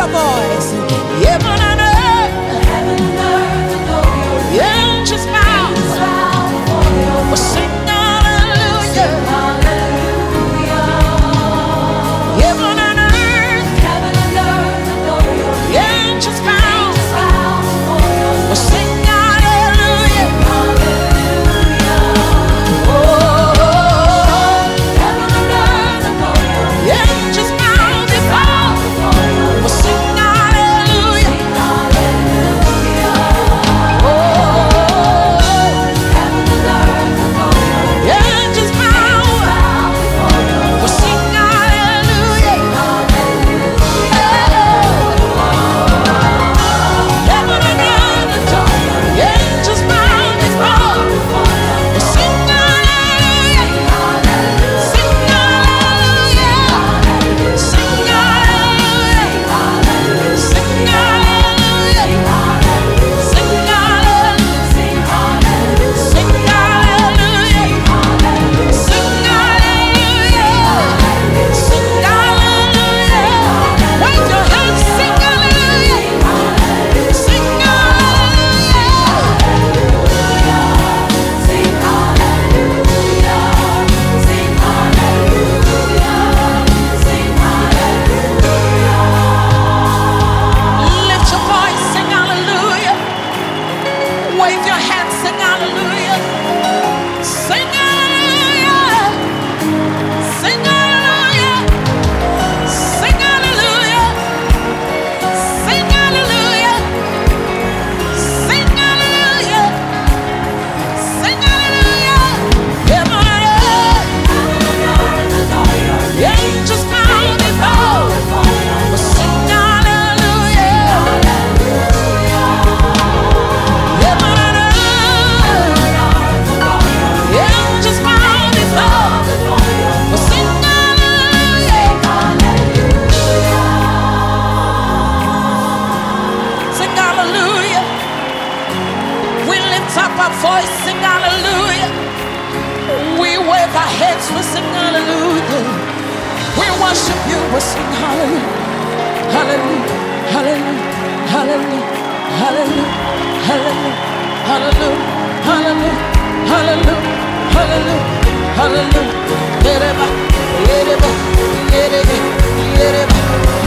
hallelujah. our voice, sing hallelujah. We wave our heads, we sing hallelujah. We worship you, we sing hallelujah. Hallelujah, hallelujah, hallelujah, hallelujah, hallelujah, hallelujah, hallelujah, hallelujah, hallelujah, hallelujah. Let it back, let it back, let it back, let it back.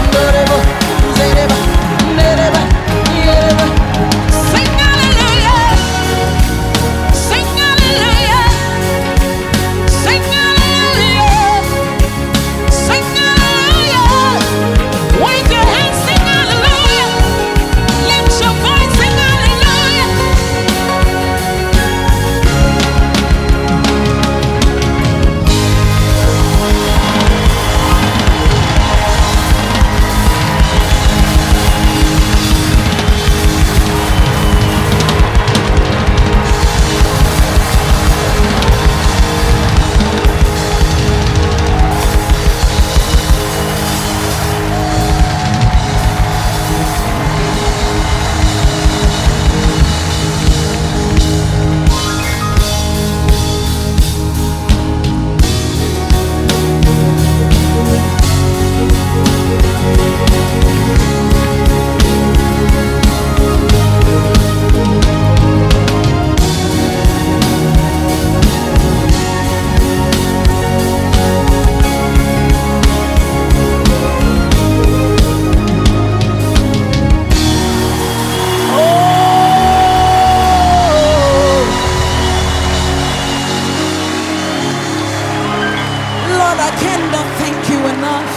I cannot thank you enough.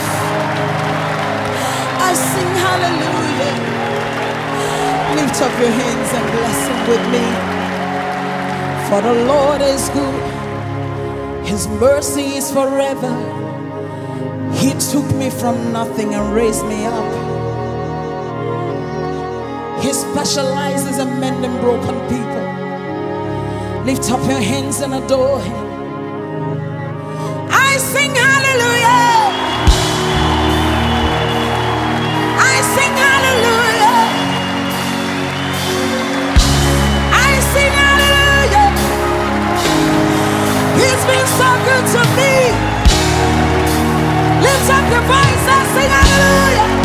I sing hallelujah. Lift up your hands and bless him with me. For the Lord is good, his mercy is forever. He took me from nothing and raised me up. He specializes in mending broken people. Lift up your hands and adore him. I sing hallelujah. I sing hallelujah. I sing hallelujah. He's been so good to me. Lift up your voice and sing hallelujah.